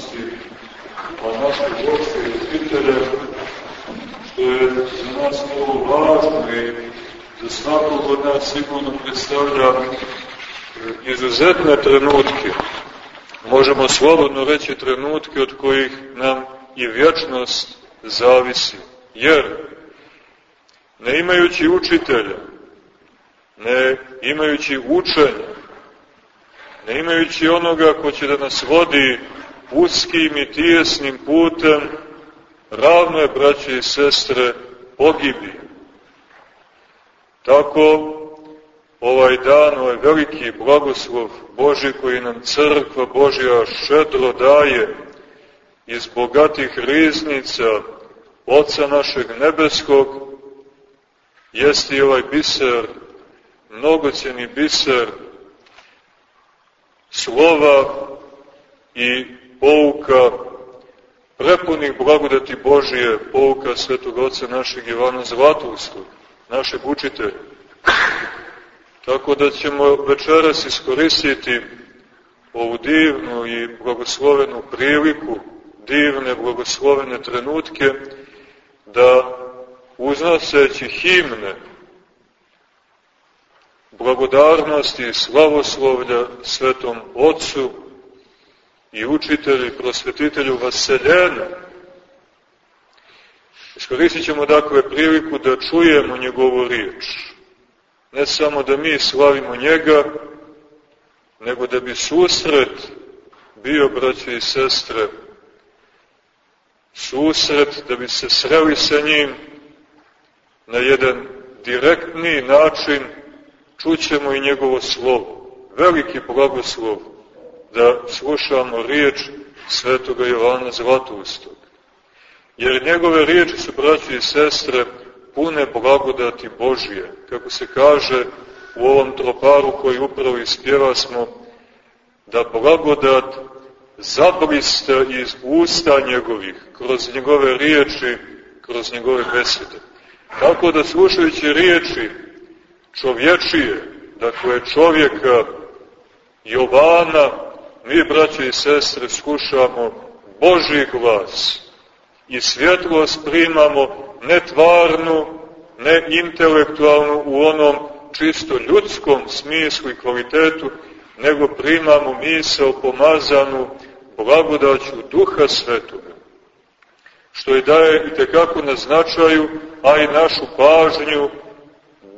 blagodatnosti, a našeg Gospoda i Spitelja, što je za nas mnogo važno i za svakog od nas sigurno predstavlja izuzetne trenutke. Možemo slobodno reći trenutke od kojih nam i vječnost zavisi. Jer, ne imajući učitelja, ne imajući učenja, ne imajući onoga ko će da nas vodi uskim i tijesnim putem, ravno je, braće i sestre, pogibi. Tako, ovaj dan, ovaj veliki blagoslov Boži koji nam crkva Božja šedro daje iz bogatih riznica Oca našeg nebeskog, jeste i ovaj biser, mnogocjeni biser slova i pouka prepunih blagodati Božije, pouka svetog oca našeg Ivana Zlatoustog, našeg učitelja. Tako da ćemo večeras iskoristiti ovu divnu i blagoslovenu priliku, divne blagoslovene trenutke, da uznoseći himne blagodarnosti i slavoslovlja svetom Otcu i učitelju i prosvetitelju Vaseljena. Iskoristit ćemo dakle priliku da čujemo njegovu riječ. Ne samo da mi slavimo njega, nego da bi susret bio, braće i sestre, susret, da bi se sreli sa njim na jedan direktni način, čućemo i njegovo slovo. Veliki blagoslov da slušamo riječ svetoga Jovana Zlatoustog. Jer njegove riječi su, braći i sestre, pune blagodati Božije. Kako se kaže u ovom troparu koji upravo ispjeva smo, da blagodat zabrista iz usta njegovih, kroz njegove riječi, kroz njegove besede. Tako da slušajući riječi čovječije, dakle čovjeka Jovana, mi, braće i sestre, slušamo Boži glas i svjetlost primamo ne tvarnu, ne intelektualnu u onom čisto ljudskom smislu i kvalitetu, nego primamo misao pomazanu blagodaću Duha Svetoga, što je daje i tekako na značaju, a i našu pažnju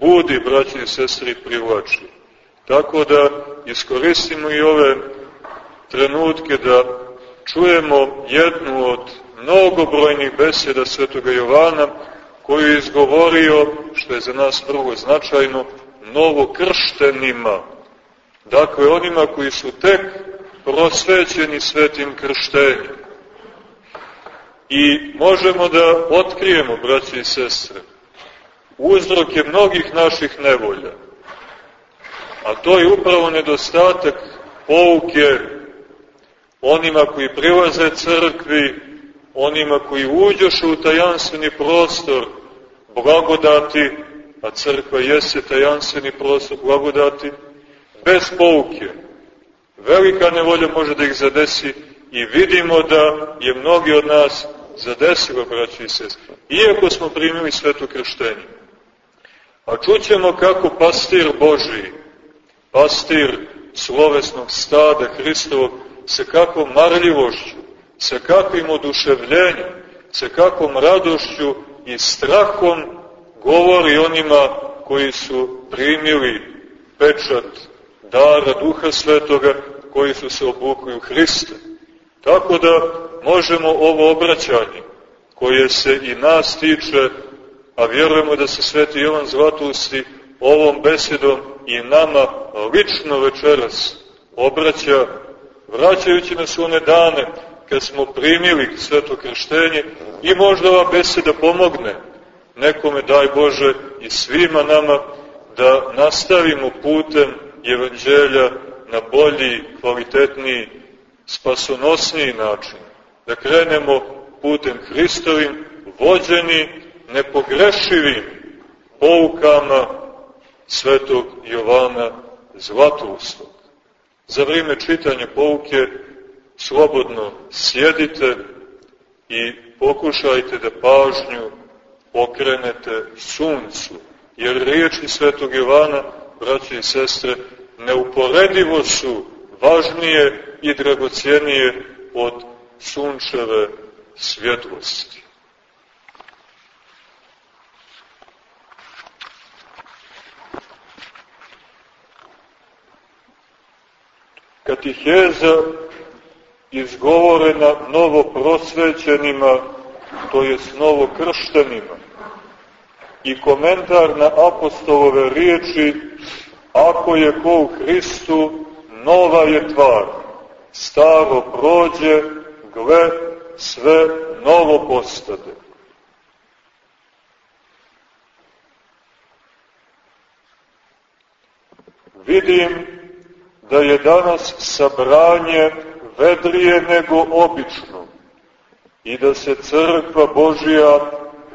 budi, braći i sestri, privlači. Tako da iskoristimo i ove trenutke da čujemo jednu od mnogobrojnih beseda svetoga Jovana, koju je izgovorio, što je za nas prvo značajno, novokrštenima. Dakle, onima koji su tek prosvećeni svetim krštenjem. I možemo da otkrijemo, braći i sestre, uzroke mnogih naših nevolja. A to je upravo nedostatak pouke onima koji prilaze crkvi, onima koji uđoše u tajanstveni prostor blagodati, a crkva jeste tajanstveni prostor blagodati, bez pouke. Velika nevolja može da ih zadesi i vidimo da je mnogi od nas zadesilo, braći i sestri, iako smo primili svetu krštenje. A čućemo kako pastir Božiji, pastir slovesnog stada Hristovog, sa kakvom marljivošću, sa kakvim oduševljenjem, sa kakvom radošću i strahom govori onima koji su primili pečat dara Duha Svetoga, koji su se obukli u Hrista. Tako da možemo ovo obraćanje, koje se i nas tiče, a vjerujemo da se Sveti Jovan Zlatusti ovom besedom i nama lično večeras obraća, vraćajući nas u one dane kad smo primili sveto krštenje i možda ova beseda pomogne nekome, daj Bože, i svima nama da nastavimo putem evanđelja na bolji, kvalitetniji, spasonosniji način. Da krenemo putem Hristovim, vođeni nepogrešivim poukama svetog Jovana Zlatoustog. Za vrijeme čitanja pouke slobodno sjedite i pokušajte da pažnju okrenete suncu, jer riječi svetog Jovana, braće i sestre, neuporedivo su važnije i dragocijenije od sunčeve svjetlosti. Katiheza izgovorena novoprosvećenima, to jest novokrštenima, i komentar na apostolove riječi, ako je ko u Hristu, nova je tvar, staro prođe, gle, sve novo postade. Vidim da je danas sabranje vedrije nego obično i da se crkva Božija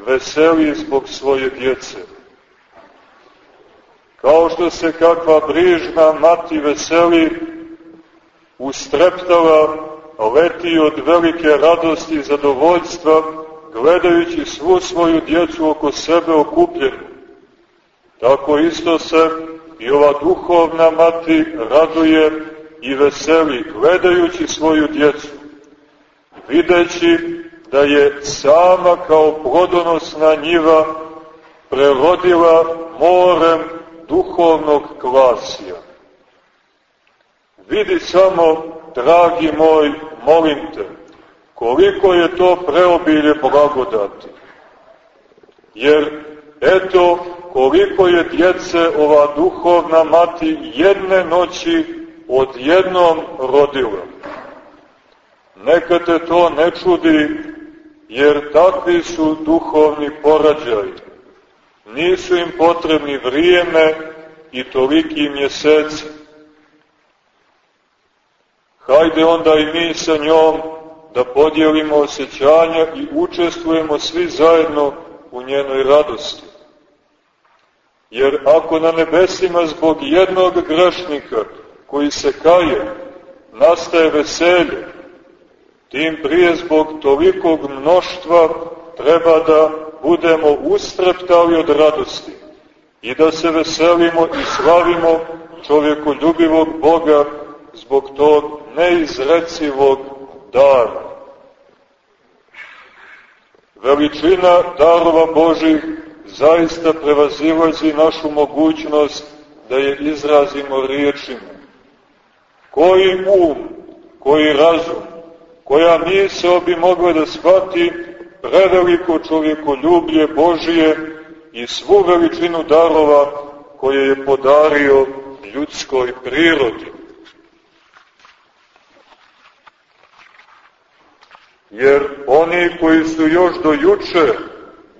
veseli zbog svoje djece. Kao što se kakva brižna mati veseli, ustreptala, leti od velike radosti i zadovoljstva, gledajući svu svoju djecu oko sebe okupljenu. Tako isto se i ova duhovna mati raduje i veseli, gledajući svoju djecu, videći da je sama kao plodonosna njiva prerodila morem duhovnog klasija. Vidi samo, dragi moj, molim te, koliko je to preobilje blagodati. Jer, eto, koliko je djece ova duhovna mati jedne noći odjednom rodila. Neka te to ne čudi, jer takvi su duhovni porađaji. Nisu im potrebni vrijeme i toliki mjeseci. Hajde onda i mi sa njom da podijelimo osjećanja i učestvujemo svi zajedno u njenoj radosti. Jer ako na nebesima zbog jednog grešnika koji se kaje, nastaje veselje, tim prije zbog tolikog mnoštva treba da budemo ustreptali od radosti i da se veselimo i slavimo čovjekoljubivog Boga zbog tog neizrecivog dara. Veličina darova Božih zaista prevazilazi našu mogućnost da je izrazimo riječima. Koji um, koji razum, koja misao bi mogla da shvati preveliko čovjekoljublje Božije i svu veličinu darova koje je podario ljudskoj prirodi. Jer oni koji su još do juče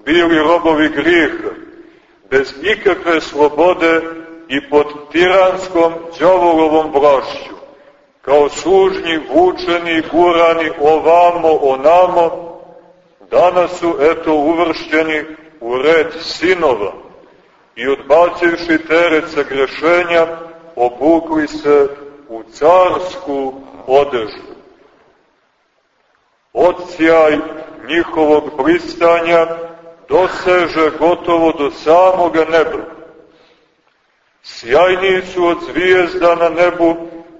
bili robovi grijeha, bez ikakve slobode i pod tiranskom džavolovom vlašću, kao sužnji, vučeni, gurani ovamo, onamo, danas su eto uvršćeni u red sinova i odbacivši teret grešenja, obukli se u carsku odežu. Odsjaj njihovog blistanja doseže gotovo do samoga neba. Sjajniji su od zvijezda na nebu,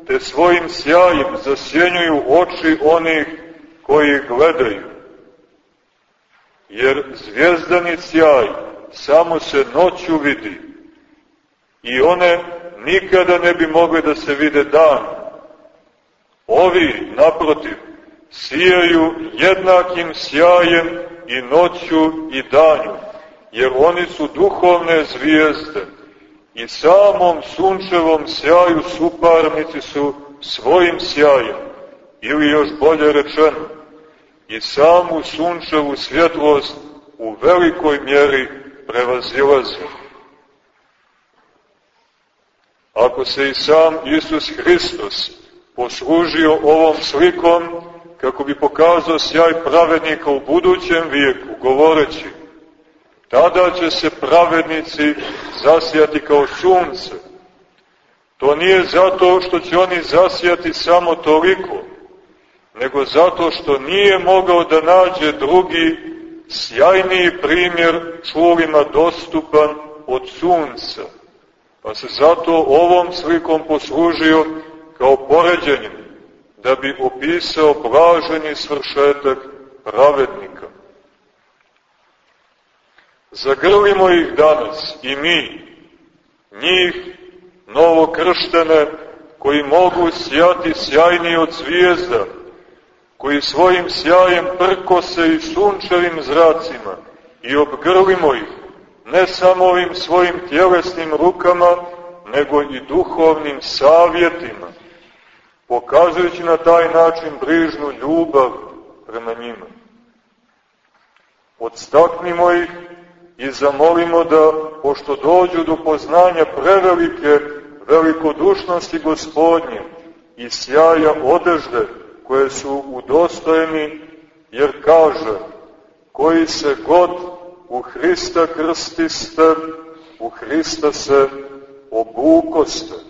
te svojim sjajem zasjenjuju oči onih koji gledaju. Jer zvijezdani sjaj samo se noću vidi i one nikada ne bi mogle da se vide dan. Ovi, naprotiv, sijaju jednakim sjajem i noću i danju, jer oni su duhovne zvijezde i samom sunčevom sjaju suparnici su svojim sjajem, ili još bolje rečeno, i samu sunčevu svjetlost u velikoj mjeri prevazilaze. Ako se i sam Isus Hristos poslužio ovom slikom, kako bi pokazao sjaj pravednika u budućem vijeku, govoreći, tada će se pravednici zasijati kao sunce. To nije zato što će oni zasijati samo toliko, nego zato što nije mogao da nađe drugi sjajniji primjer čulima dostupan od sunca. Pa se zato ovom slikom poslužio kao poređenjem, da bi opisao blaženi svršetak pravednika. Zagrlimo ih danas i mi, njih novokrštene, koji mogu sjati sjajniji od zvijezda, koji svojim sjajem prkose i sunčevim zracima i obgrlimo ih, ne samo ovim svojim tjelesnim rukama, nego i duhovnim savjetima, pokazujući na taj način brižnu ljubav prema njima. Odstaknimo ih i zamolimo da, pošto dođu do poznanja prevelike velikodušnosti gospodnje i sjaja odežde koje su udostojeni, jer kaže, koji se god u Hrista krstiste, u Hrista se obukoste.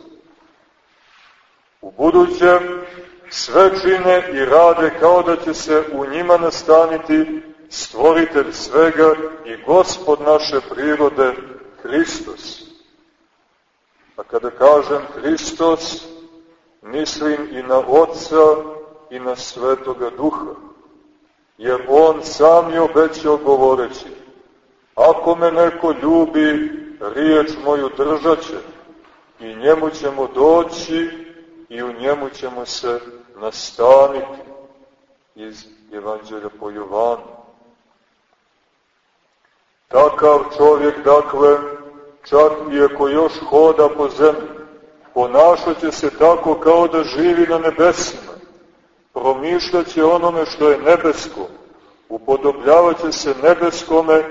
U budućem sve čine i rade kao da će se u njima nastaniti stvoritelj svega i gospod naše prirode, Hristos. A kada kažem Hristos, mislim i na Otca i na Svetoga Duha, jer On sam je obećao govoreći, ako me neko ljubi, riječ moju držat će, i njemu ćemo doći i u njemu ćemo se nastaniti iz Evanđelja po Jovanu. Takav čovjek, dakle, čak i ako još hoda po zemlji, ponašat će se tako kao da živi na nebesima, promišljaće onome što je nebesko, upodobljavat će se nebeskome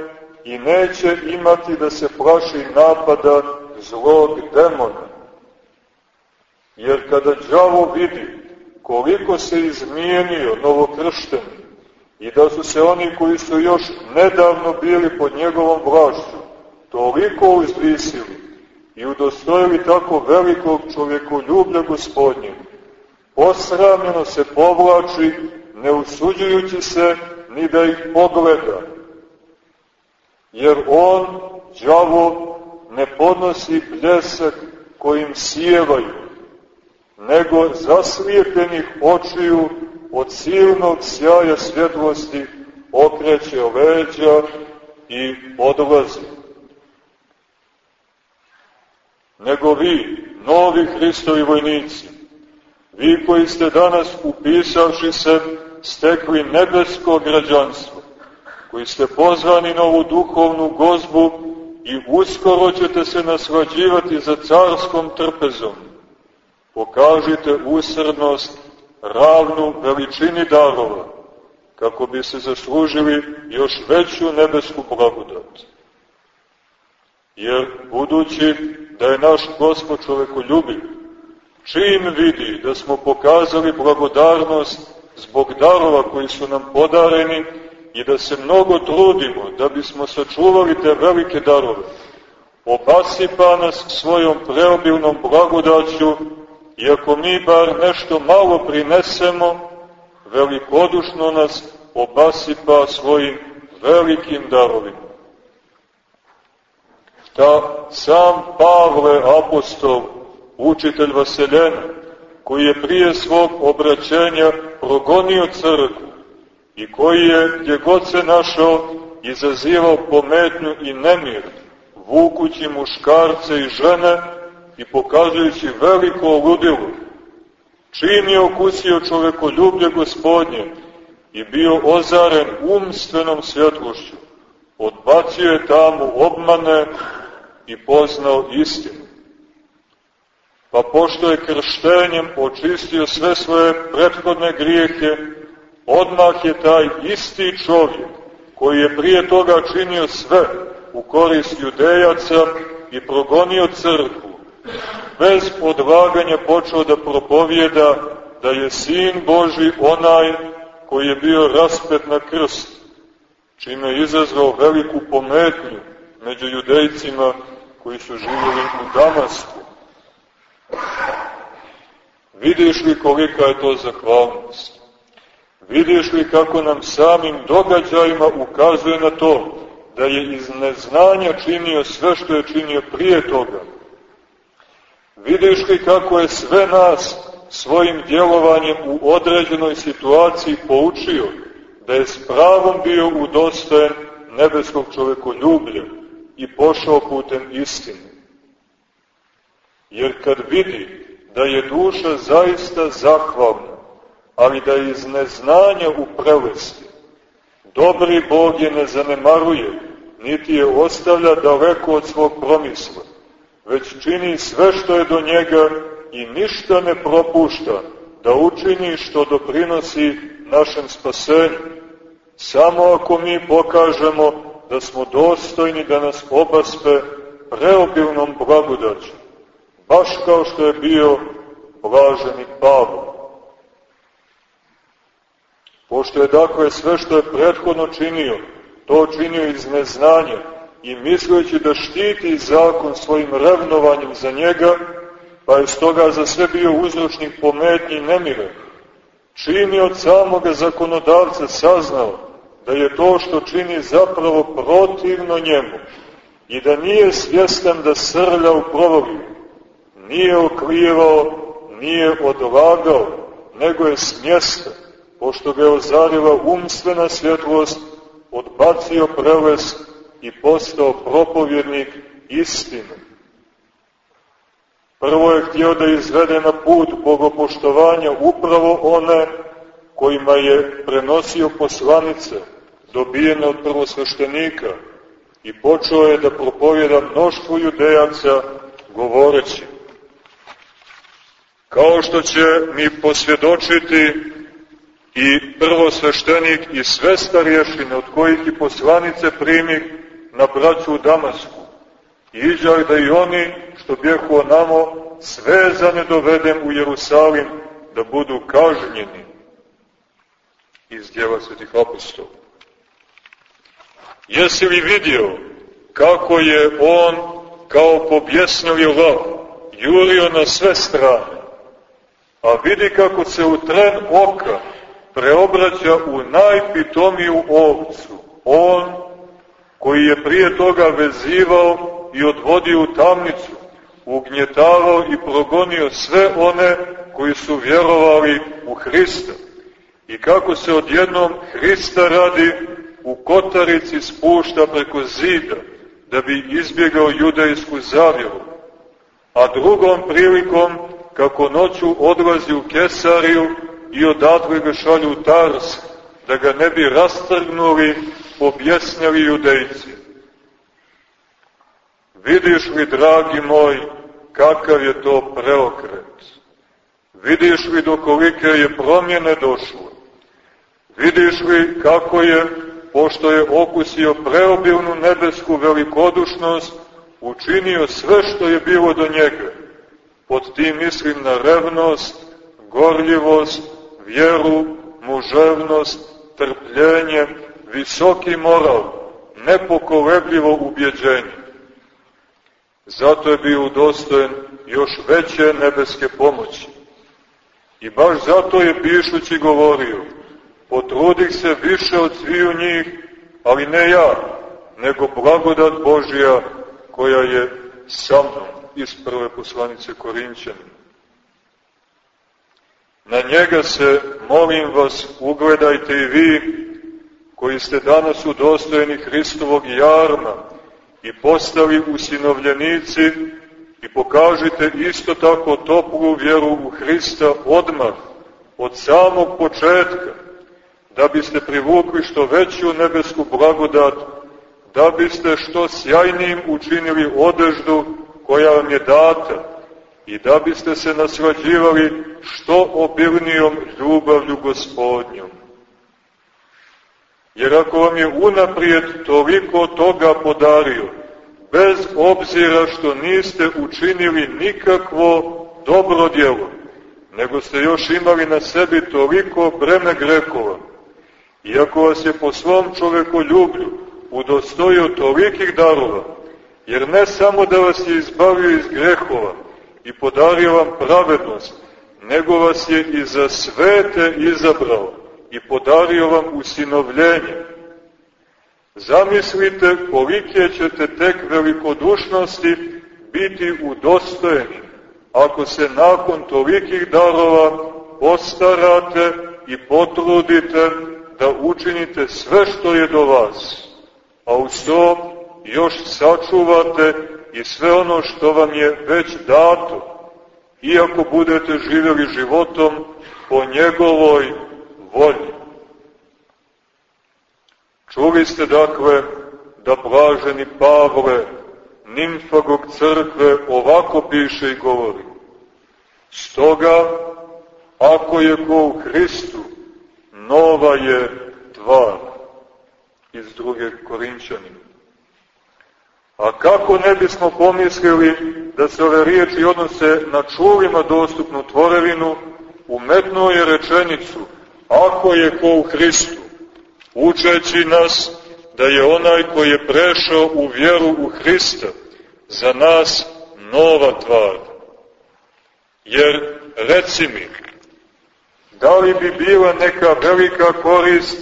i neće imati da se plaši napada zlog demona. Jer kada đavo vidi koliko se izmijenio novokršteni, i da su se oni koji su još nedavno bili pod njegovom vlašću toliko uzvisili i udostojili tako velikog čovjekoljublja gospodnje, posramljeno se povlači, ne usuđujući se ni da ih pogleda, jer on, đavo, ne podnosi bljesak kojim sjevaju, nego zaslijepenih očiju od silnog sjaja svjetlosti okreće leđa i odlazi. Nego vi, novi Hristovi vojnici, vi koji ste danas upisavši se stekli nebesko građanstvo, koji ste pozvani na ovu duhovnu gozbu i uskoro ćete se naslađivati za carskom trpezom, pokažite usrednost ravnu veličini darova, kako bi se zaslužili još veću nebesku blagodat. Jer budući da je naš gospod čovekoljubiv, čim vidi da smo pokazali blagodarnost zbog darova koji su nam podareni i da se mnogo trudimo da bismo sačuvali te velike darove, obasipa nas svojom preobilnom blagodaću i ako mi bar nešto malo prinesemo, velikodušno nas obasipa svojim velikim darovima. Ta sam Pavle apostol, učitelj Vaseljena, koji je prije svog obraćenja progonio crkvu i koji je, gdje god se našao, izazivao pometnju i nemir, vukući muškarce i žene i pokazujući veliko ludilo, čim je okusio čovekoljublje gospodnje i bio ozaren umstvenom svjetlošću, odbacio je tamo obmane i poznao istinu. Pa pošto je krštenjem očistio sve svoje prethodne grijehe, odmah je taj isti čovjek, koji je prije toga činio sve u korist judejaca i progonio crkvu, bez odvaganja počeo da propovjeda da je Sin Boži onaj koji je bio raspet na krst, čime je izazvao veliku pometnju među judejcima koji su živjeli u Damasku. Vidiš li kolika je to zahvalnost? Vidiš li kako nam samim događajima ukazuje na to da je iz neznanja činio sve što je činio prije toga? Vidiš li kako je sve nas svojim djelovanjem u određenoj situaciji poučio da je s pravom bio udostojen nebeskog čovekoljublja i pošao putem istine? Jer kad vidi da je duša zaista zahvalna, ali da iz neznanja u prelesti, dobri Bog je ne zanemaruje, niti je ostavlja daleko od svog promisla, već čini sve što je do njega i ništa ne propušta da učini što doprinosi našem spasenju. Samo ako mi pokažemo da smo dostojni da nas obaspe preobilnom blagodaću, baš kao što je bio blaženi Pavlo. Pošto je dakle sve što je prethodno činio, to činio iz neznanja i misleći da štiti zakon svojim revnovanjem za njega, pa je stoga za sve bio uzročnik pometnji nemire. Čim je od samoga zakonodavca saznao da je to što čini zapravo protivno njemu i da nije svjestan da srlja u provogu, nije oklijevao, nije odlagao, nego je s mjesta, pošto ga je ozarila umstvena svjetlost, odbacio preles i postao propovjednik istine. Prvo je htio da izvede na put bogopoštovanja upravo one kojima je prenosio poslanice, dobijene od prvosveštenika, i počeo je da propovjeda mnoštvo judejaca govoreći. Kao što će mi posvjedočiti i prvosveštenik i sve starješine od kojih i poslanice primi na braću u Damasku. Iđaj da i oni, što bjehu namo, svezane dovedem u Jerusalim, da budu kažnjeni iz svetih apostola. Jesi li vidio kako je on kao pobjesnili lav jurio na sve strane, a vidi kako se u tren oka preobraća u najpitomiju ovcu. On koji je prije toga vezivao i odvodio u tamnicu, ugnjetavao i progonio sve one koji su vjerovali u Hrista. I kako se odjednom Hrista radi u kotarici spušta preko zida, da bi izbjegao judejsku zavjeru. A drugom prilikom, kako noću odlazi u Kesariju i odatle ga šalju u Tars, da ga ne bi rastrgnuli, pobjesnjali judejci. Vidiš li, dragi moj, kakav je to preokret? Vidiš li do kolike je promjene došlo? Vidiš li kako je, pošto je okusio preobilnu nebesku velikodušnost, učinio sve što je bilo do njega? Pod tim mislim na revnost, gorljivost, vjeru, muževnost, trpljenje, visoki moral, nepokolebljivo ubjeđenje. Zato je bio udostojen još veće nebeske pomoći. I baš zato je pišući govorio, potrudih se više od sviju njih, ali ne ja, nego blagodat Božija koja je sa mnom iz prve poslanice Korinćanima. Na njega se, molim vas, ugledajte i vi, koji ste danas udostojeni Hristovog jarma i postali usinovljenici i pokažite isto tako toplu vjeru u Hrista odmah, od samog početka, da biste privukli što veću nebesku blagodat, da biste što sjajnijim učinili odeždu koja vam je data, i da biste se naslađivali što obilnijom ljubavlju gospodnjom. Jer ako vam je unaprijed toliko toga podario, bez obzira što niste učinili nikakvo dobro djelo, nego ste još imali na sebi toliko breme grehova, iako vas je po svom čovekoljublju udostojio tolikih darova, jer ne samo da vas je izbavio iz grehova, i podario vam pravednost, nego vas je i za svete izabrao i podario vam usinovljenje. Zamislite kolike ćete tek velikodušnosti biti udostojeni ako se nakon tolikih darova postarate i potrudite da učinite sve što je do vas, a uz to još sačuvate i sve ono što vam je već dato, iako budete živjeli životom po njegovoj volji. Čuli ste dakle da blaženi Pavle, nimfagog crkve, ovako piše i govori. Stoga, ako je ko u Hristu, nova je tvar iz druge Korinčanine. A kako ne bismo pomislili da se ove riječi odnose na čulima dostupnu tvorevinu, umetno je rečenicu, ako je ko u Hristu, učeći nas da je onaj koji je prešao u vjeru u Hrista za nas nova tvar. Jer, reci mi, da li bi bila neka velika korist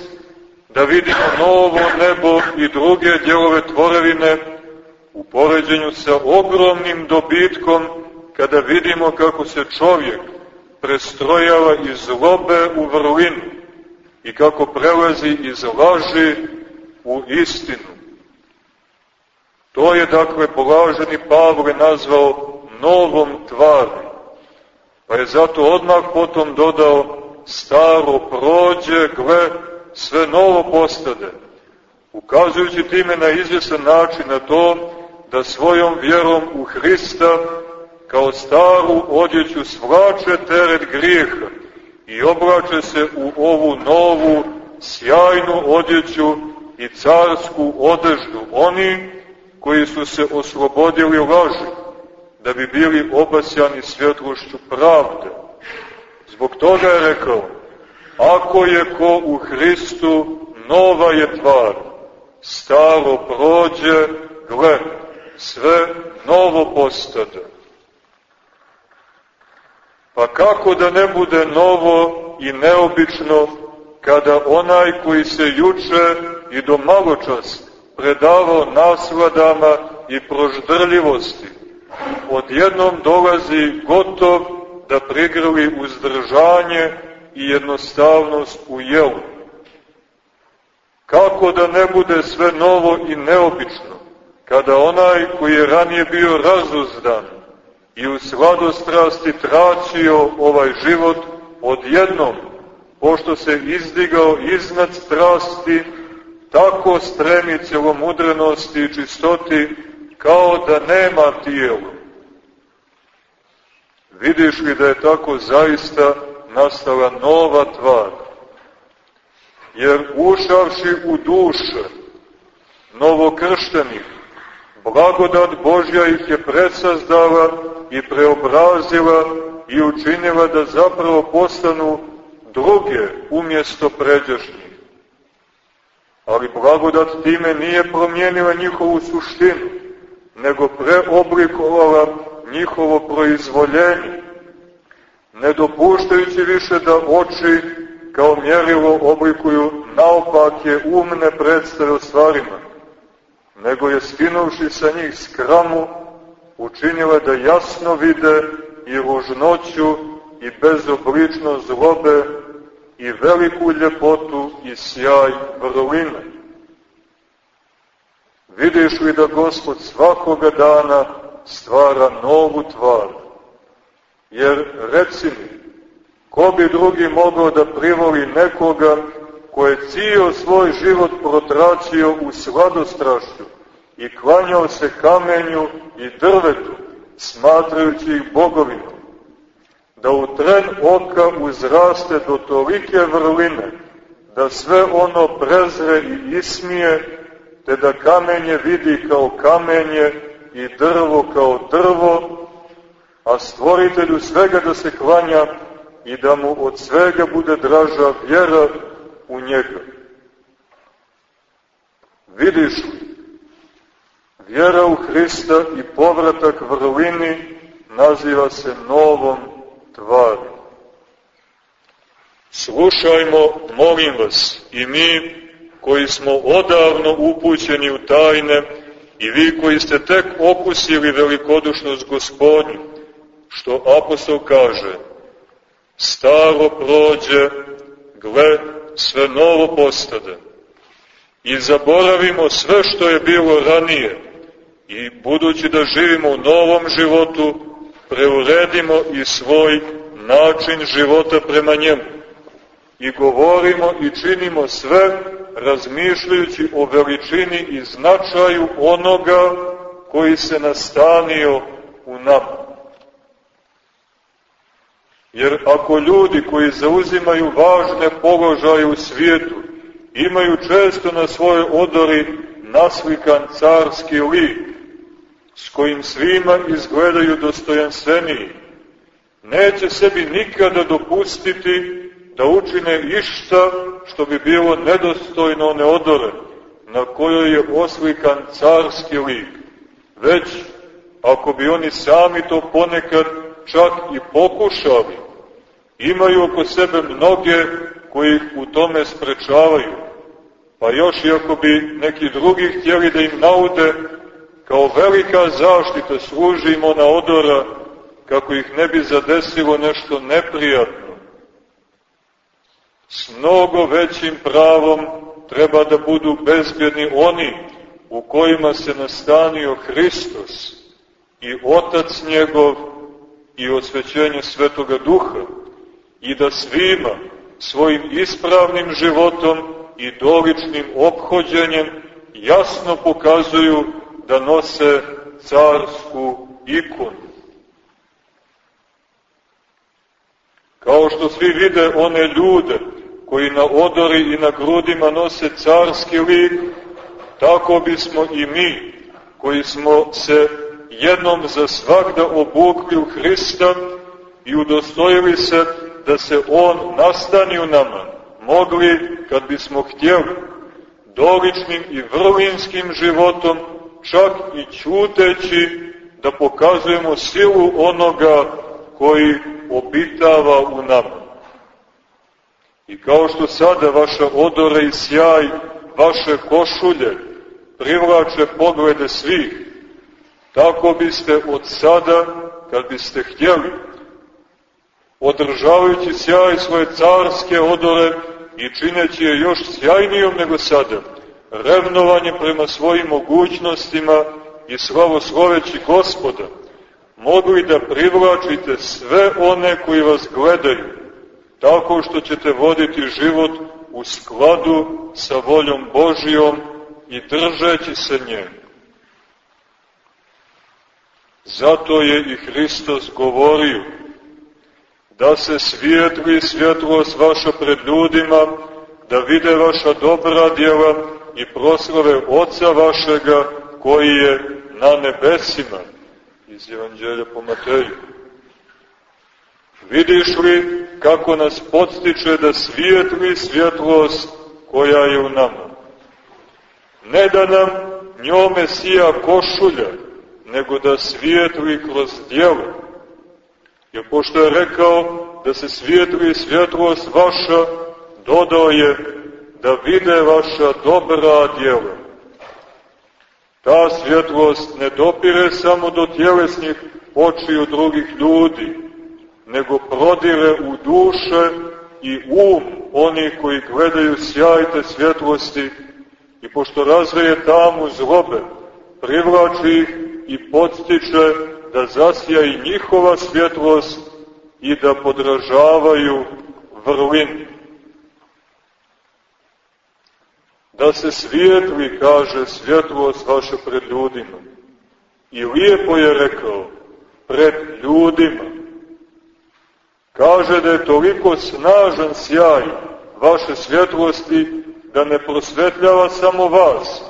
da vidimo novo nebo i druge djelove tvorevine u poređenju sa ogromnim dobitkom kada vidimo kako se čovjek prestrojava iz zlobe u vrlinu i kako prelazi iz laži u istinu. To je dakle polaženi Pavle nazvao novom tvari, pa je zato odmah potom dodao staro prođe, gle, sve novo postade, ukazujući time na izvjesan način na to da svojom vjerom u Hrista kao staru odjeću svlače teret grijeha i oblače se u ovu novu, sjajnu odjeću i carsku odeždu. Oni koji su se oslobodili laži, da bi bili obasjani svjetlošću pravde. Zbog toga je rekao, ako je ko u Hristu, nova je tvar, staro prođe, gle, sve novo postade. Pa kako da ne bude novo i neobično kada onaj koji se juče i do maločas predavao nasladama i proždrljivosti, odjednom dolazi gotov da prigrli uzdržanje i jednostavnost u jelu. Kako da ne bude sve novo i neobično, kada onaj koji je ranije bio razuzdan i u sladostrasti tračio ovaj život odjednom, pošto se izdigao iznad strasti, tako stremi celomudrenosti i čistoti, kao da nema tijelo. Vidiš li da je tako zaista nastala nova tvar? Jer ušavši u duše novokrštenih, blagodat Božja ih je predsazdala i preobrazila i učinila da zapravo postanu druge umjesto pređašnjih. Ali blagodat time nije promijenila njihovu suštinu, nego preoblikovala njihovo proizvoljenje, ne dopuštajući više da oči kao mjerilo oblikuju naopake umne predstave o stvarima, nego je skinuši sa njih skramu, učinila da jasno vide i ružnoću i bezoblično zlobe i veliku ljepotu i sjaj vrline. Vidiš li da Gospod svakoga dana stvara novu tvar? Jer reci mi, ko bi drugi mogao da privoli nekoga ko je cijel svoj život protračio u sladostrašću i klanjao se kamenju i drvetu, smatrajući ih bogovinom, da u tren oka uzraste do tolike vrline, da sve ono prezre i ismije, te da kamenje vidi kao kamenje i drvo kao drvo, a stvoritelju svega da se klanja i da mu od svega bude draža vjera u njega. Vidiš li, vjera u Hrista i povratak vrlini naziva se novom tvari. Slušajmo, molim vas, i mi koji smo odavno upućeni u tajne i vi koji ste tek okusili velikodušnost gospodnju, što apostol kaže, staro prođe, gle, sve novo postade. I zaboravimo sve što je bilo ranije i budući da živimo u novom životu, preuredimo i svoj način života prema njemu. I govorimo i činimo sve razmišljajući o veličini i značaju onoga koji se nastanio u nama. Jer ako ljudi koji zauzimaju važne položaje u svijetu imaju često na svojoj odori naslikan carski lik, s kojim svima izgledaju dostojanstveniji, neće sebi nikada dopustiti da učine išta što bi bilo nedostojno one odore, na kojoj je oslikan carski lik, već ako bi oni sami to ponekad čak i pokušali, imaju oko sebe mnoge koji ih u tome sprečavaju, pa još i ako bi neki drugi htjeli da im naude kao velika zaštita služi na odora kako ih ne bi zadesilo nešto neprijatno. S mnogo većim pravom treba da budu bezbjedni oni u kojima se nastanio Hristos i Otac njegov i osvećenje Svetoga Duha i da svima svojim ispravnim životom i doličnim obhođenjem jasno pokazuju da nose carsku ikonu. Kao što svi vide one ljude koji na odori i na grudima nose carski lik, tako bismo i mi, koji smo se jednom za svakda obukli u Hrista i udostojili se da se On nastani u nama, mogli, kad bismo htjeli, doličnim i vrlinskim životom, čak i čuteći, da pokazujemo silu onoga koji obitava u nama. I kao što sada vaša odore i sjaj, vaše košulje privlače poglede svih, tako biste od sada, kad biste htjeli, održavajući sjaj svoje carske odore i čineći je još sjajnijom nego sada, revnovanje prema svojim mogućnostima i slavosloveći gospoda, mogli da privlačite sve one koji vas gledaju, tako što ćete voditi život u skladu sa voljom Božijom i držeći se nje. Zato je i Hristos govorio da se svijetli svjetlost vaša pred ljudima, da vide vaša dobra djela i proslave Oca vašega koji je na nebesima. Iz Evanđelja po Mateju. Vidiš li kako nas podstiče da svijetli svjetlost koja je u nama? Ne da nam njome sija košulja, nego da svijetli kroz djelo. Jer pošto je rekao da se svijetli svjetlost vaša, dodao je da vide vaša dobra djela. Ta svjetlost ne dopire samo do tjelesnih očiju drugih ljudi, nego prodire u duše i um onih koji gledaju sjajte svjetlosti i pošto razveje tamu zlobe, privlači ih i podstiče da zasija i njihova svjetlost i da podražavaju vrlini. Da se svijetli, kaže, svjetlost vaša pred ljudima. I lijepo je rekao, pred ljudima. Kaže da je toliko snažan sjaj vaše svjetlosti da ne prosvetljava samo vas,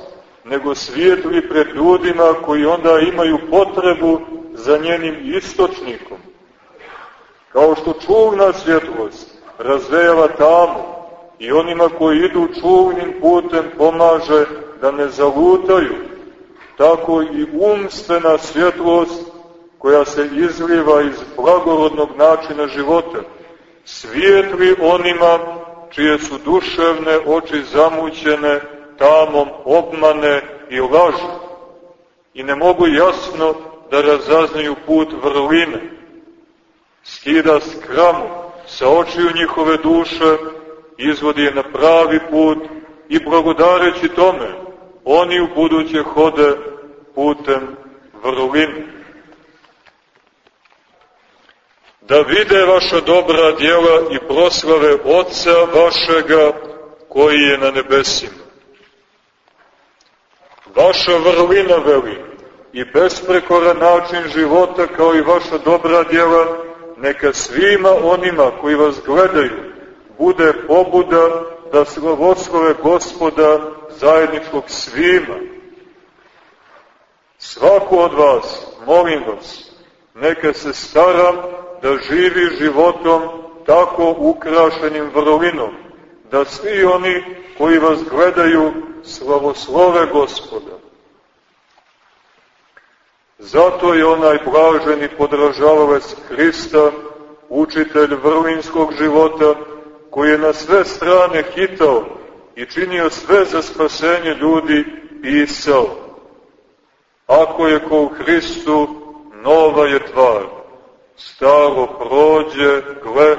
nego svijetli pred ljudima koji onda imaju potrebu za njenim istočnikom. Kao što čuvna svjetlost razvejava tamu i onima koji idu čuvnim putem pomaže da ne zalutaju, tako i umstvena svjetlost koja se izliva iz blagorodnog načina života. Svijetli onima čije su duševne oči zamućene tamom obmane i laži i ne mogu jasno da razaznaju put vrline. Skida skramu sa očiju njihove duše, izvodi je na pravi put i blagodareći tome, oni u buduće hode putem vrline. Da vide vaša dobra djela i proslave Otca vašega koji je na nebesima. Vaša vrlina veli i besprekoran način života kao i vaša dobra djela neka svima onima koji vas gledaju bude pobuda da slavoslove gospoda zajedničkog svima. Svako od vas, molim vas, neka se staram da živi životom tako ukrašenim vrlinom, da svi oni koji vas gledaju slavoslove gospoda. Zato je onaj blaženi podražavalac Hrista, učitelj vrlinskog života, koji je na sve strane hitao i činio sve za spasenje ljudi, pisao. Ako je ko u Hristu, nova je tvar. Staro prođe, gle,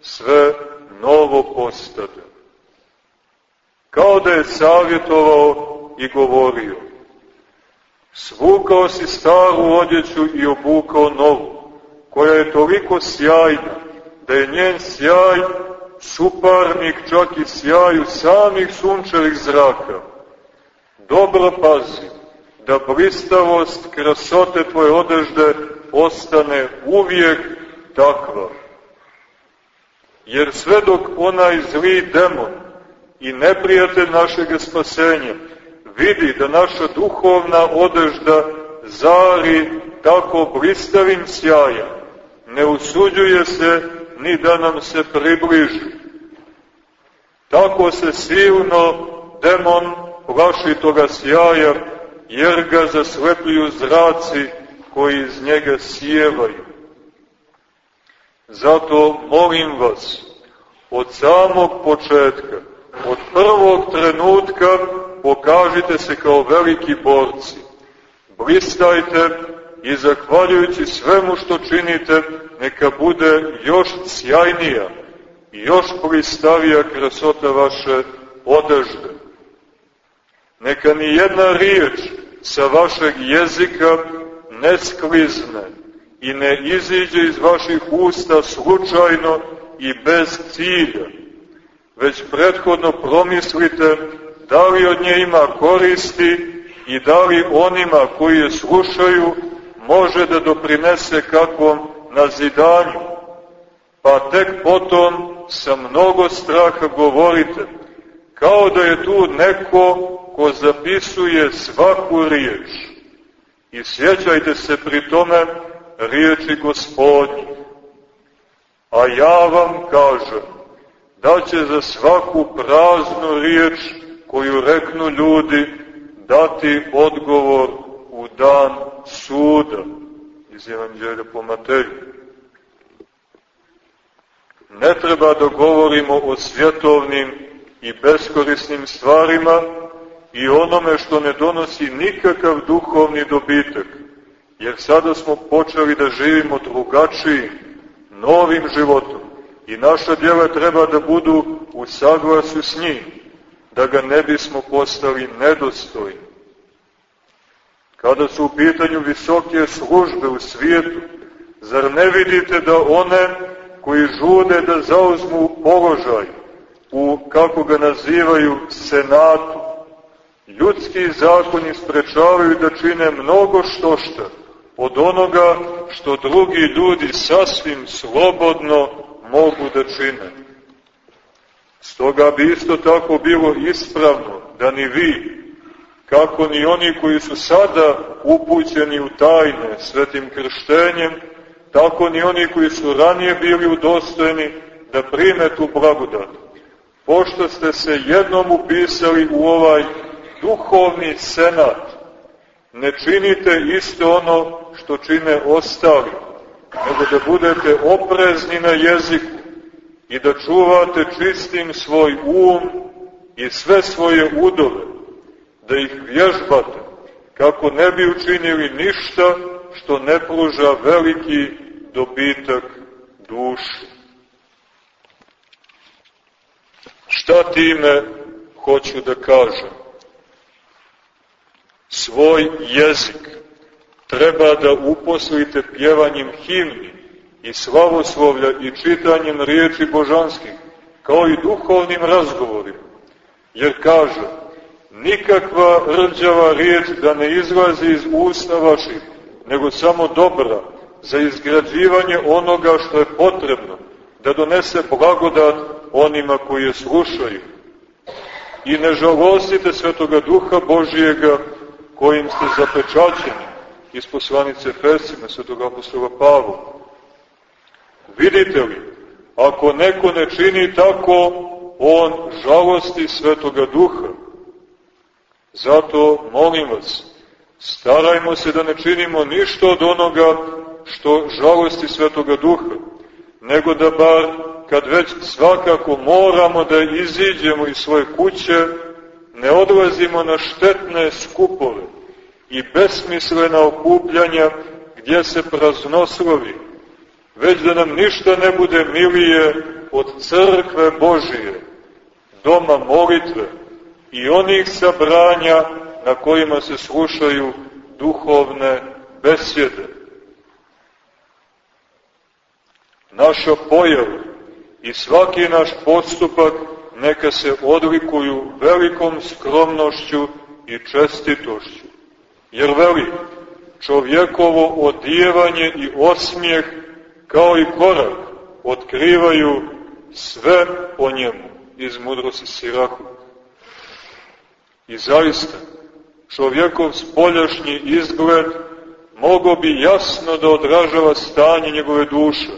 sve novo postade. Kao da je savjetovao i govorio. Svukao si staru odjeću i obukao novu, koja je toliko sjajna, da je njen sjaj suparnik čak i sjaju samih sunčevih zraka. Dobro pazi, da blistavost krasote tvoje odežde ostane uvijek takva. Jer sve dok onaj zli demon i neprijatelj našeg spasenja vidi da naša duhovna odežda zari tako blistavim sjajem, ne usuđuje se ni da nam se približi. Tako se silno demon plaši toga sjaja, jer ga zaslepljuju zraci koji iz njega sjevaju. Zato molim vas, od samog početka, od prvog trenutka, pokažite se kao veliki borci. Blistajte i zahvaljujući svemu što činite, neka bude još sjajnija i još blistavija krasota vaše odežde. Neka ni jedna riječ sa vašeg jezika ne sklizne i ne iziđe iz vaših usta slučajno i bez cilja, već prethodno promislite da li od nje ima koristi i da li onima koji je slušaju može da doprinese kakvom nazidanju, pa tek potom sa mnogo straha govorite, kao da je tu neko ko zapisuje svaku riječ. I sjećajte se pri tome riječi gospodnji. A ja vam kažem, da će za svaku praznu riječ koju reknu ljudi dati odgovor u dan suda iz Evanđelja po Mateju. Ne treba da govorimo o svjetovnim i beskorisnim stvarima i onome što ne donosi nikakav duhovni dobitak, jer sada smo počeli da živimo drugačijim, novim životom i naša djela treba da budu u saglasu s njim, da ga ne bismo postali nedostojni. Kada su u pitanju visoke službe u svijetu, zar ne vidite da one koji žude da zauzmu položaj u, kako ga nazivaju, senatu, ljudski zakoni sprečavaju da čine mnogo što šta od onoga što drugi ljudi sasvim slobodno mogu da čine. Stoga bi isto tako bilo ispravno da ni vi, kako ni oni koji su sada upućeni u tajne svetim krštenjem, tako ni oni koji su ranije bili udostojeni da prime tu blagodat. Pošto ste se jednom upisali u ovaj duhovni senat, ne činite isto ono što čine ostali, nego da budete oprezni na jeziku, i da čuvate čistim svoj um i sve svoje udove, da ih vježbate, kako ne bi učinili ništa što ne pruža veliki dobitak duši. Šta time hoću da kažem? Svoj jezik treba da uposlite pjevanjem himni i slavoslovlja i čitanjem riječi božanskih, kao i duhovnim razgovorima. Jer kaže, nikakva rđava riječ da ne izlazi iz usta vaših, nego samo dobra, za izgrađivanje onoga što je potrebno, da donese blagodat onima koji je slušaju. I ne žalostite svetoga duha Božijega kojim ste zapečaćeni iz poslanice Efesime, svetoga apostola Pavla. Vidite li, ako neko ne čini tako, on žalosti svetoga duha. Zato molim vas, starajmo se da ne činimo ništa od onoga što žalosti svetoga duha, nego da bar kad već svakako moramo da iziđemo iz svoje kuće, ne odlazimo na štetne skupove i besmislena okupljanja gdje se praznoslovi, već da nam ništa ne bude milije od crkve Božije, doma molitve i onih sabranja na kojima se slušaju duhovne besjede. Naša pojava i svaki naš postupak neka se odlikuju velikom skromnošću i čestitošću. Jer veli, čovjekovo odijevanje i osmijeh kao i korak otkrivaju sve o njemu iz mudrosti Sirahu. I zaista, čovjekov spoljašnji izgled mogo bi jasno da odražava stanje njegove duše,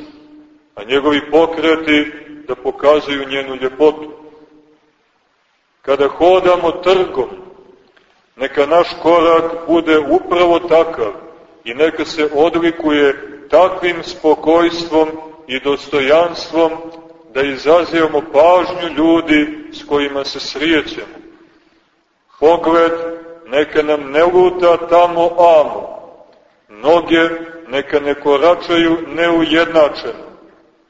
a njegovi pokreti da pokazuju njenu ljepotu. Kada hodamo trgom, neka naš korak bude upravo takav i neka se odlikuje takvim spokojstvom i dostojanstvom da izazivamo pažnju ljudi s kojima se srijećemo. Pogled neka nam ne luta tamo amo, noge neka ne koračaju neujednačeno,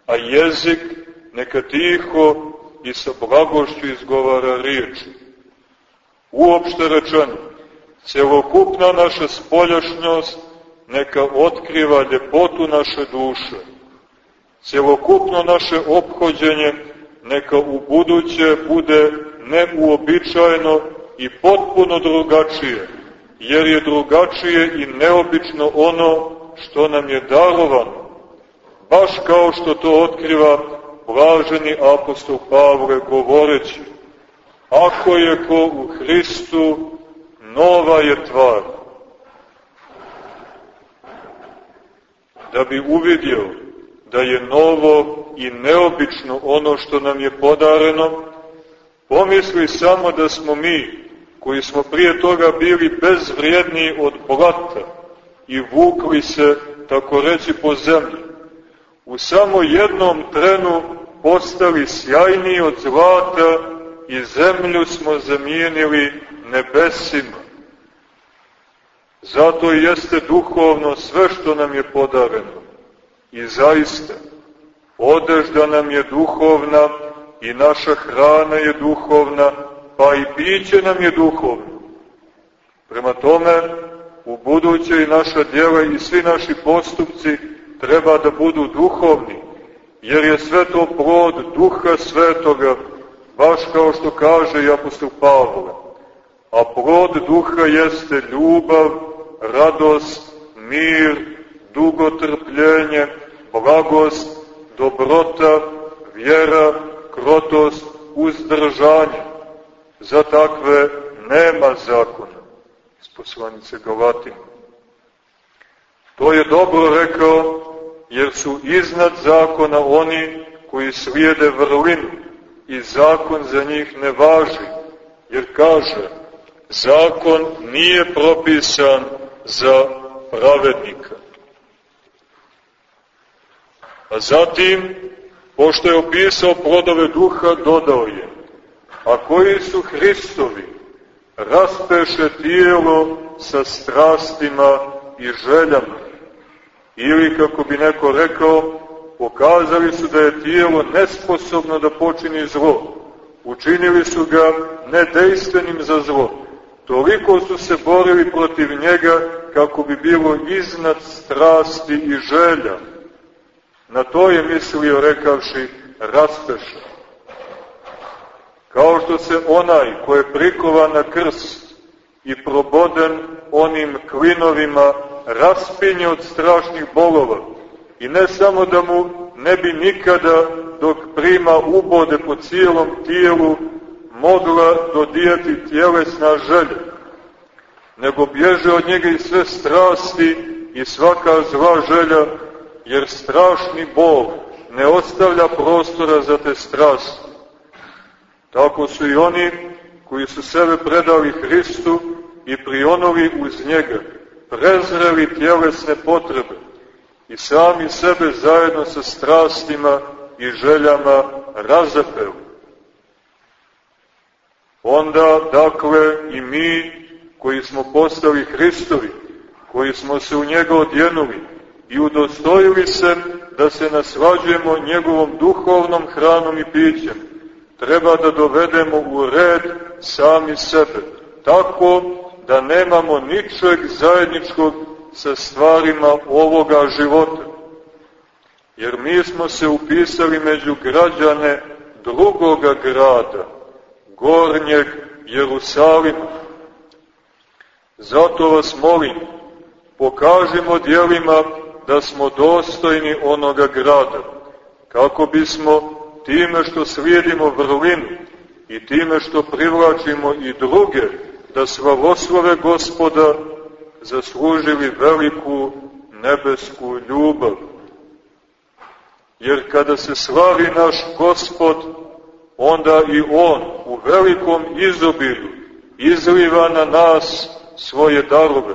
a jezik neka tiho i sa blagošću izgovara riječi. Uopšte rečeno, celokupna naša spoljašnjost neka otkriva ljepotu naše duše. Celokupno naše obhođenje neka u buduće bude neuobičajeno i potpuno drugačije, jer je drugačije i neobično ono što nam je darovano, baš kao što to otkriva blaženi apostol Pavle govoreći, ako je ko u Hristu, nova je tvar. Da bi uvidio da je novo i neobično ono što nam je podareno, pomisli samo da smo mi, koji smo prije toga bili bezvrijedni od blata i vukli se, tako reći, po zemlji, u samo jednom trenu postali sjajniji od zlata i zemlju smo zamijenili nebesima. Zato jeste duhovno sve što nam je podareno. I zaista, odežda nam je duhovna i naša hrana je duhovna, pa i piće nam je duhovno. Prema tome, u buduće i naša djela i svi naši postupci treba da budu duhovni, jer je sve to plod duha svetoga, baš kao što kaže i apostol Pavle. A plod duha jeste ljubav, radost, mir, dugotrpljenje, blagost, dobrota, vjera, krotost, uzdržanje. Za takve nema zakona. Iz poslanice Galatina. To je dobro rekao, jer su iznad zakona oni koji slijede vrlinu i zakon za njih ne važi, jer kaže, zakon nije propisan za pravednika. A zatim Pošto je opisao plodove duha, dodao je, a koji su Hristovi, raspeše tijelo sa strastima i željama. Ili, kako bi neko rekao, pokazali su da je tijelo nesposobno da počini zlo. Učinili su ga nedejstvenim za zlo. Toliko su se borili protiv njega kako bi bilo iznad strasti i želja. Na to je mislio rekavši raspeša. Kao što se onaj ko je prikovan na krst i proboden onim klinovima raspinje od strašnih bolova i ne samo da mu ne bi nikada dok prima ubode po cijelom tijelu mogla dodijati tjelesna želja, nego bježe od njega i sve strasti i svaka zla želja, jer strašni bol ne ostavlja prostora za te strasti. Tako su i oni koji su sebe predali Hristu i prionuli uz njega, prezreli tjelesne potrebe i sami sebe zajedno sa strastima i željama razapeli. Onda, dakle, i mi koji smo postali Hristovi, koji smo se u njega odjenuli i udostojili se da se naslađujemo njegovom duhovnom hranom i pićem, treba da dovedemo u red sami sebe, tako da nemamo ničeg zajedničkog sa stvarima ovoga života. Jer mi smo se upisali među građane drugoga grada, gornjeg Jerusalima. Zato vas molim, pokažimo dijelima da smo dostojni onoga grada, kako bismo time što slijedimo vrlinu i time što privlačimo i druge da slavoslove gospoda zaslužili veliku nebesku ljubav. Jer kada se slavi naš gospod, onda i on u velikom izobilju izliva na nas svoje darove,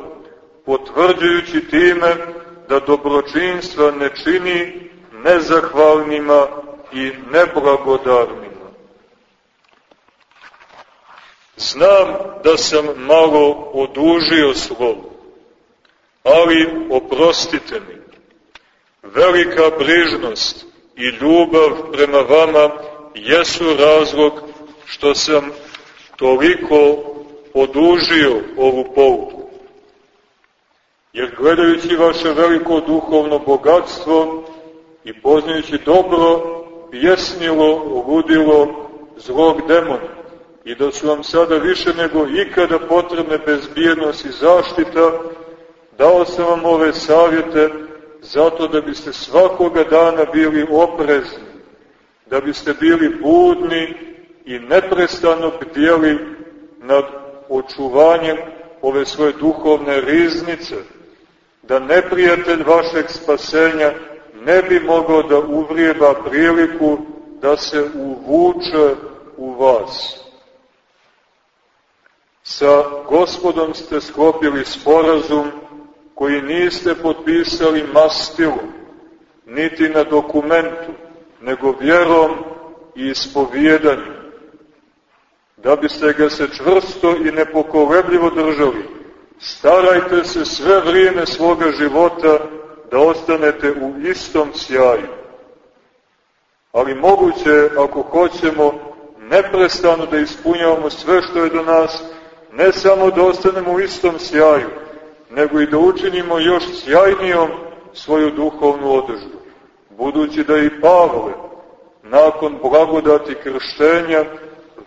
potvrđujući time da dobročinstva ne čini nezahvalnima i neblagodarnima. Znam da sam malo odužio slovo, ali oprostite mi. Velika brižnost i ljubav prema vama jesu razlog što sam toliko odužio ovu pouku. Jer gledajući vaše veliko duhovno bogatstvo i poznajući dobro pjesnilo, ludilo zlog demona i da su vam sada više nego ikada potrebne bezbjednost i zaštita, dao sam vam ove savjete zato da biste svakoga dana bili oprezni, da biste bili budni i neprestano bdjeli nad očuvanjem ove svoje duhovne riznice, da neprijatelj vašeg spasenja ne bi mogao da uvrijeba priliku da se uvuče u vas. Sa gospodom ste sklopili sporazum koji niste potpisali mastilom, niti na dokumentu, nego vjerom i ispovjedanjem. Da biste ga se čvrsto i nepokolebljivo držali, starajte se sve vrijeme svoga života da ostanete u istom sjaju. Ali moguće, ako hoćemo, neprestano da ispunjavamo sve što je do nas, ne samo da ostanemo u istom sjaju, nego i da učinimo još sjajnijom svoju duhovnu održbu. Budući da i Pavle, nakon blagodati krštenja,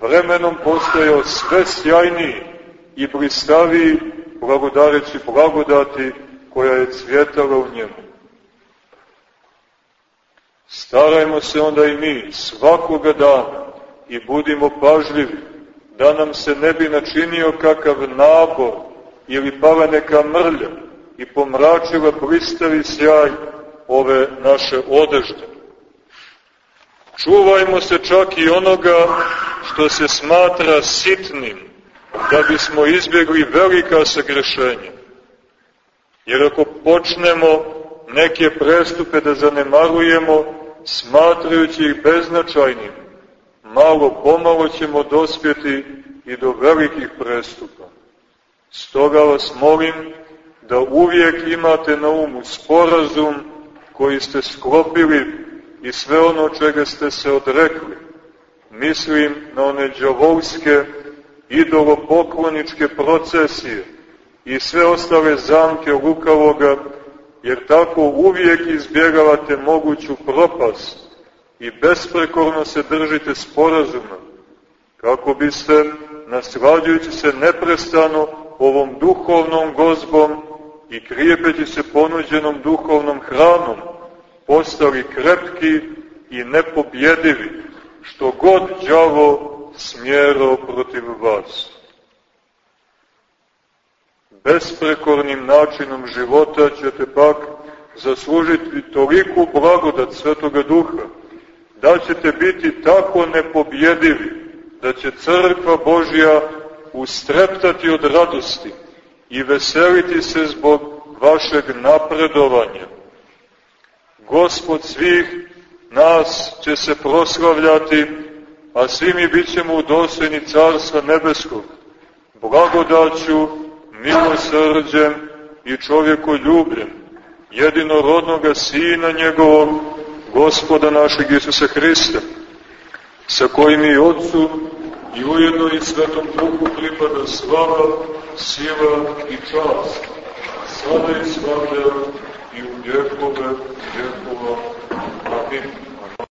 vremenom postajao sve sjajniji i blistaviji blagodareći blagodati koja je cvjetala u njemu. Starajmo se onda i mi svakoga dana i budimo pažljivi da nam se ne bi načinio kakav nabor ili pala neka mrlja i pomračila blistavi sjaj ove naše odežde. Čuvajmo se čak i onoga što se smatra sitnim, da bismo izbjegli velika sagrešenja. Jer ako počnemo neke prestupe da zanemarujemo, smatrajući ih beznačajnim, malo pomalo ćemo dospjeti i do velikih prestupa. Stoga vas molim da uvijek imate na umu sporazum koji ste sklopili i sve ono čega ste se odrekli. Mislim na one džavolske, idolopokloničke procesije i sve ostale zamke lukavoga, jer tako uvijek izbjegavate moguću propast i besprekorno se držite sporazuma, kako biste, naslađujući se neprestano ovom duhovnom gozbom i krijepeći se ponuđenom duhovnom hranom, postali krepki i nepobjedivi, što god đavo smjero protiv vas. Besprekornim načinom života ćete pak zaslužiti toliku blagodat Svetoga Duha, da ćete biti tako nepobjedivi, da će crkva Božja ustreptati od radosti i veseliti se zbog vašeg napredovanja. Gospod svih nas će se proslavljati, a svi mi bit ćemo udostojni Carstva Nebeskog, blagodaću, milosrđem i čovjekoljubljem, jedinorodnoga Sina njegovog, Gospoda našeg Isusa Hrista, sa kojim i Otcu i ujedno i Svetom Duhu pripada slava, sila i čast, sada i svada i u vjekove vjekova. Amin.